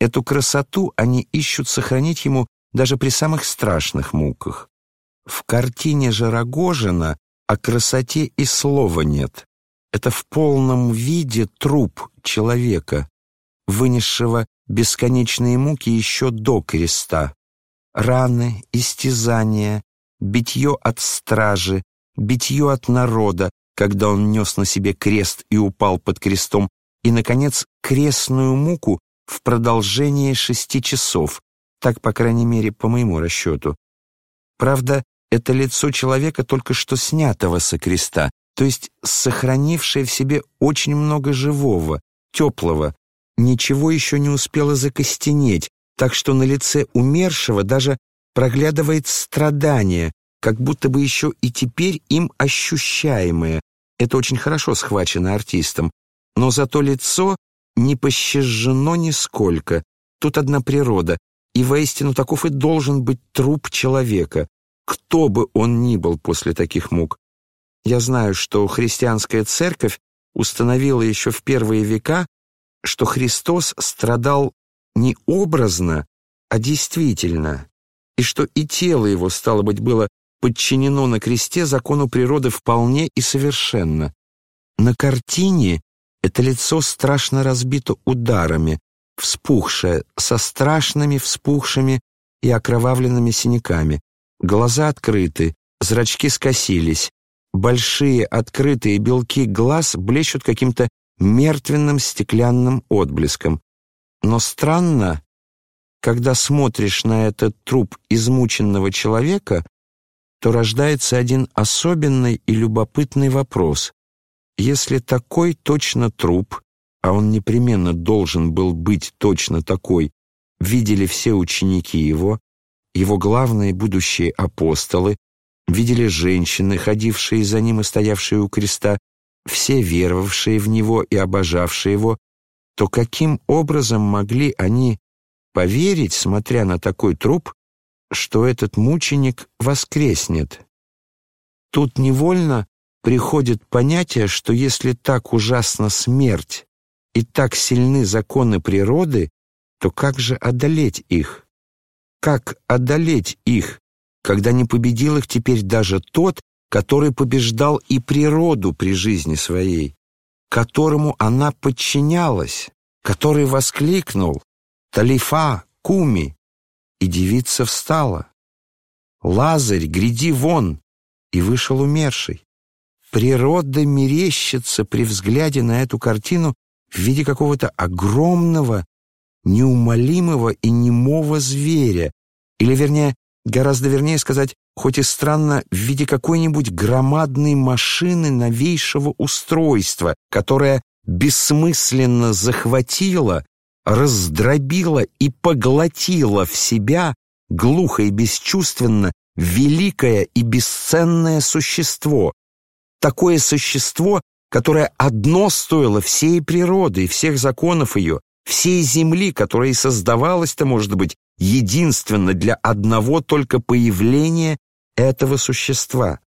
Эту красоту они ищут сохранить ему даже при самых страшных муках. В картине же Рогожина о красоте и слова нет. Это в полном виде труп человека, вынесшего бесконечные муки еще до креста. Раны, истязания, битье от стражи, битье от народа, когда он нес на себе крест и упал под крестом, и, наконец, крестную муку в продолжение шести часов, так, по крайней мере, по моему расчету. Правда, это лицо человека, только что снятого со креста, то есть сохранившее в себе очень много живого, теплого, ничего еще не успело закостенеть, так что на лице умершего даже проглядывает страдание, как будто бы еще и теперь им ощущаемое. Это очень хорошо схвачено артистом. Но зато лицо не пощажено нисколько. Тут одна природа, и воистину таков и должен быть труп человека, кто бы он ни был после таких мук. Я знаю, что христианская церковь установила еще в первые века, что Христос страдал не образно, а действительно, и что и тело его, стало быть, было подчинено на кресте закону природы вполне и совершенно. На картине это лицо страшно разбито ударами, вспухшее, со страшными вспухшими и окровавленными синяками. Глаза открыты, зрачки скосились, большие открытые белки глаз блещут каким-то мертвенным стеклянным отблеском. Но странно, когда смотришь на этот труп измученного человека, то рождается один особенный и любопытный вопрос. Если такой точно труп, а он непременно должен был быть точно такой, видели все ученики его, его главные будущие апостолы, видели женщины, ходившие за ним и стоявшие у креста, все веровавшие в него и обожавшие его, то каким образом могли они поверить, смотря на такой труп, что этот мученик воскреснет. Тут невольно приходит понятие, что если так ужасна смерть и так сильны законы природы, то как же одолеть их? Как одолеть их, когда не победил их теперь даже тот, который побеждал и природу при жизни своей, которому она подчинялась, который воскликнул «Талифа, куми!» и девица встала. «Лазарь, гряди вон!» и вышел умерший. Природа мерещится при взгляде на эту картину в виде какого-то огромного, неумолимого и немого зверя, или, вернее, гораздо вернее сказать, хоть и странно, в виде какой-нибудь громадной машины новейшего устройства, которая бессмысленно захватила раздробила и поглотила в себя глухо и бесчувственно великое и бесценное существо. Такое существо, которое одно стоило всей природы и всех законов ее, всей земли, которая и создавалась-то, может быть, единственно для одного только появления этого существа.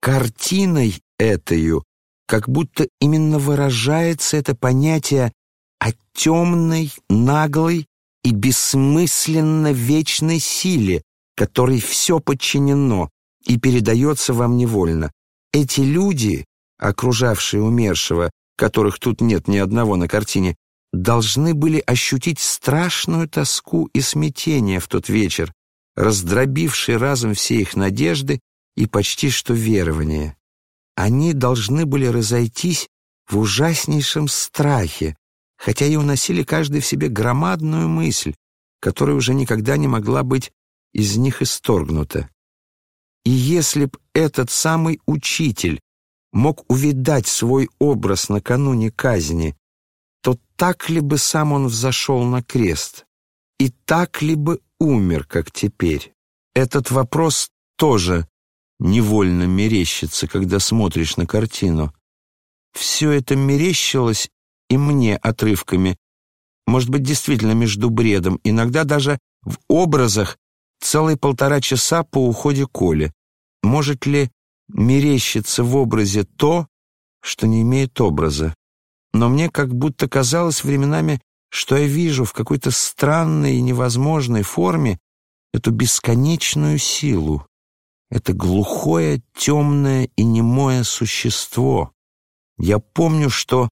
Картиной этою как будто именно выражается это понятие о темной, наглой и бессмысленно вечной силе, которой все подчинено и передается вам невольно. Эти люди, окружавшие умершего, которых тут нет ни одного на картине, должны были ощутить страшную тоску и смятение в тот вечер, раздробивший разом все их надежды и почти что верование. Они должны были разойтись в ужаснейшем страхе, хотя и уносили каждый в себе громадную мысль, которая уже никогда не могла быть из них исторгнута. И если б этот самый учитель мог увидать свой образ накануне казни, то так ли бы сам он взошел на крест, и так ли бы умер, как теперь? Этот вопрос тоже невольно мерещится, когда смотришь на картину. Все это мерещилось и мне отрывками, может быть, действительно между бредом, иногда даже в образах целые полтора часа по уходе Коли. Может ли мерещиться в образе то, что не имеет образа? Но мне как будто казалось временами, что я вижу в какой-то странной и невозможной форме эту бесконечную силу, это глухое, темное и немое существо. Я помню, что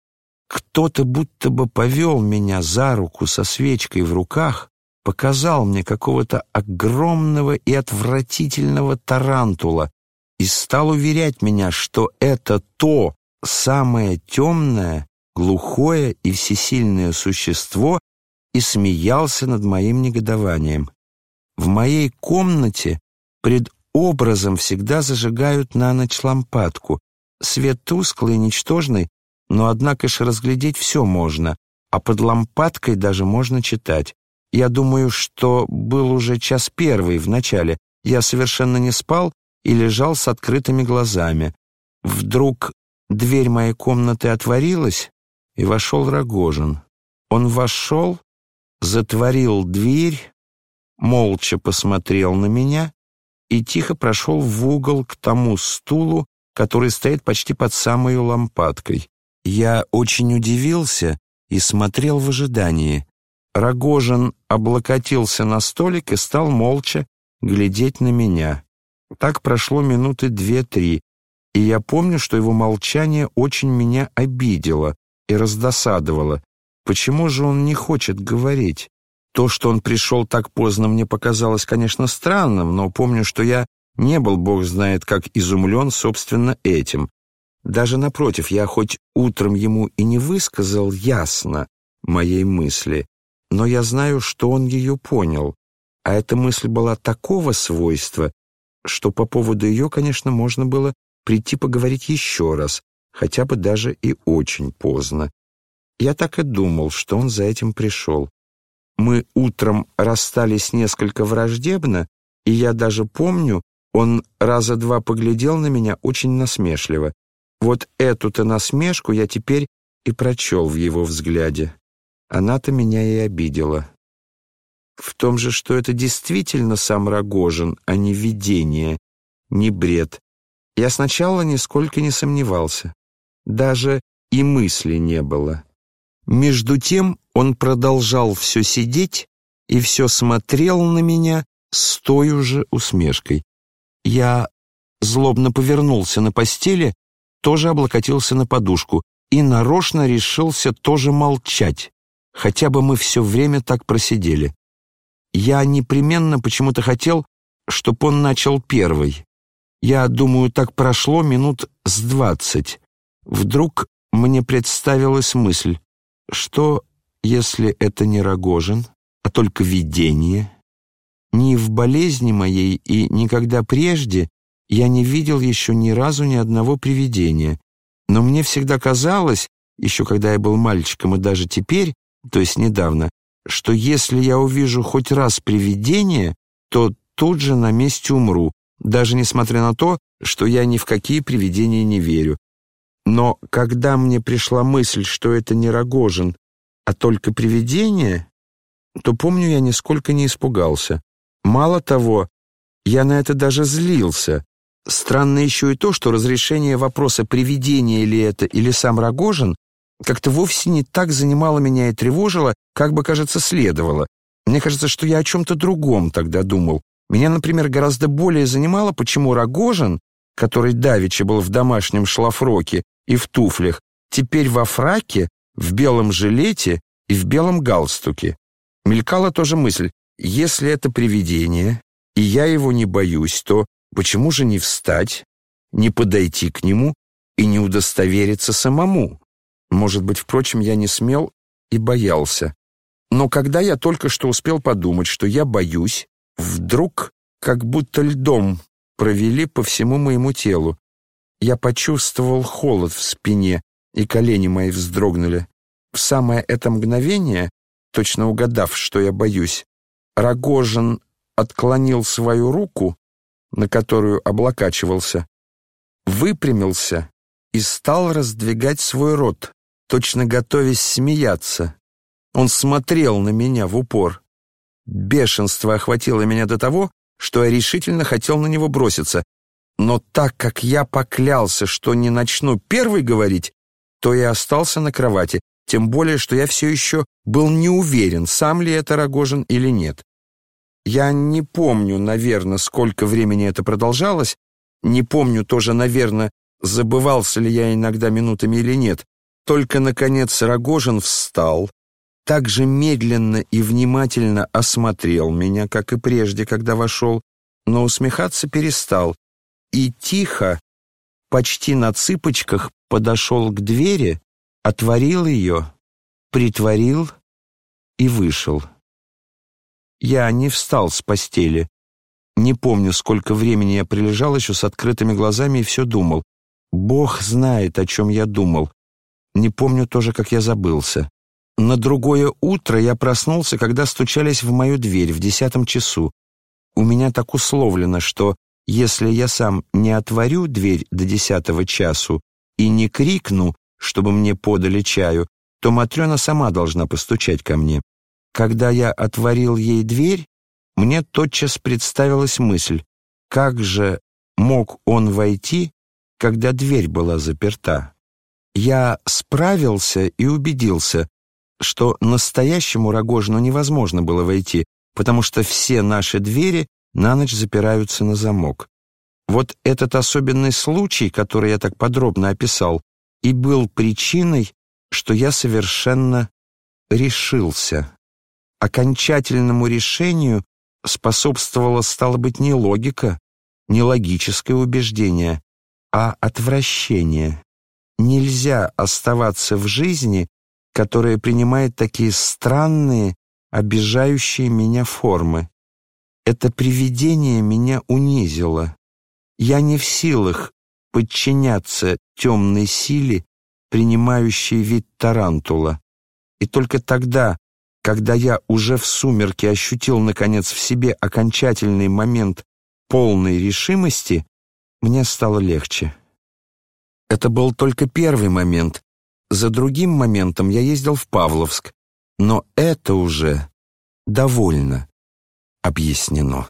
кто-то будто бы повел меня за руку со свечкой в руках, показал мне какого-то огромного и отвратительного тарантула и стал уверять меня, что это то самое темное, глухое и всесильное существо и смеялся над моим негодованием. В моей комнате пред образом всегда зажигают на ночь лампадку. Свет тусклый и ничтожный, но, однако же, разглядеть все можно, а под лампадкой даже можно читать. Я думаю, что был уже час первый в начале. Я совершенно не спал и лежал с открытыми глазами. Вдруг дверь моей комнаты отворилась, и вошел Рогожин. Он вошел, затворил дверь, молча посмотрел на меня и тихо прошел в угол к тому стулу, который стоит почти под самой лампадкой. Я очень удивился и смотрел в ожидании. Рогожин облокотился на столик и стал молча глядеть на меня. Так прошло минуты две-три, и я помню, что его молчание очень меня обидело и раздосадовало. Почему же он не хочет говорить? То, что он пришел так поздно, мне показалось, конечно, странным, но помню, что я не был, бог знает, как изумлен, собственно, этим. Даже напротив, я хоть утром ему и не высказал ясно моей мысли, но я знаю, что он ее понял, а эта мысль была такого свойства, что по поводу ее, конечно, можно было прийти поговорить еще раз, хотя бы даже и очень поздно. Я так и думал, что он за этим пришел. Мы утром расстались несколько враждебно, и я даже помню, он раза два поглядел на меня очень насмешливо. Вот эту-то насмешку я теперь и прочел в его взгляде. Она-то меня и обидела. В том же, что это действительно сам Рогожин, а не видение, не бред. Я сначала нисколько не сомневался. Даже и мысли не было. Между тем он продолжал все сидеть и все смотрел на меня с той же усмешкой. Я злобно повернулся на постели, тоже облокотился на подушку и нарочно решился тоже молчать, хотя бы мы все время так просидели. Я непременно почему-то хотел, чтобы он начал первый. Я думаю, так прошло минут с двадцать. Вдруг мне представилась мысль, что, если это не Рогожин, а только видение? Ни в болезни моей и никогда прежде я не видел еще ни разу ни одного привидения, но мне всегда казалось, еще когда я был мальчиком и даже теперь, то есть недавно, что если я увижу хоть раз привидение, то тут же на месте умру, даже несмотря на то, что я ни в какие привидения не верю, но когда мне пришла мысль, что это не Рогожин, а только привидение, то, помню, я нисколько не испугался. Мало того, я на это даже злился. Странно еще и то, что разрешение вопроса, привидение ли это или сам Рогожин, как-то вовсе не так занимало меня и тревожило, как бы, кажется, следовало. Мне кажется, что я о чем-то другом тогда думал. Меня, например, гораздо более занимало, почему Рогожин, который давеча был в домашнем шлафроке и в туфлях, теперь во фраке, в белом жилете и в белом галстуке. Мелькала тоже мысль, если это привидение, и я его не боюсь, то почему же не встать, не подойти к нему и не удостовериться самому? Может быть, впрочем, я не смел и боялся. Но когда я только что успел подумать, что я боюсь, вдруг как будто льдом провели по всему моему телу. Я почувствовал холод в спине, и колени мои вздрогнули. В самое это мгновение, точно угадав, что я боюсь, Рогожин отклонил свою руку, на которую облокачивался, выпрямился и стал раздвигать свой рот, точно готовясь смеяться. Он смотрел на меня в упор. Бешенство охватило меня до того, что я решительно хотел на него броситься, но так как я поклялся, что не начну первый говорить, то и остался на кровати, тем более, что я все еще был не уверен, сам ли это Рогожин или нет. Я не помню, наверное, сколько времени это продолжалось, не помню тоже, наверное, забывался ли я иногда минутами или нет. Только, наконец, Рогожин встал, так же медленно и внимательно осмотрел меня, как и прежде, когда вошел, но усмехаться перестал и тихо, почти на цыпочках, подошел к двери, отворил ее, притворил и вышел. Я не встал с постели. Не помню, сколько времени я прилежал еще с открытыми глазами и все думал. Бог знает, о чем я думал. Не помню тоже, как я забылся. На другое утро я проснулся, когда стучались в мою дверь в десятом часу. У меня так условлено, что если я сам не отворю дверь до десятого часу и не крикну, чтобы мне подали чаю, то Матрена сама должна постучать ко мне. Когда я отворил ей дверь, мне тотчас представилась мысль, как же мог он войти, когда дверь была заперта. Я справился и убедился, что настоящему Рогожину невозможно было войти, потому что все наши двери на ночь запираются на замок. Вот этот особенный случай, который я так подробно описал, и был причиной, что я совершенно решился. Окончательному решению способствовала, стало быть, не логика, не логическое убеждение, а отвращение. Нельзя оставаться в жизни, которая принимает такие странные, обижающие меня формы. Это привидение меня унизило. Я не в силах подчиняться темной силе, принимающей вид тарантула. И только тогда, когда я уже в сумерке ощутил, наконец, в себе окончательный момент полной решимости, мне стало легче. Это был только первый момент. За другим моментом я ездил в Павловск, но это уже довольно объяснено.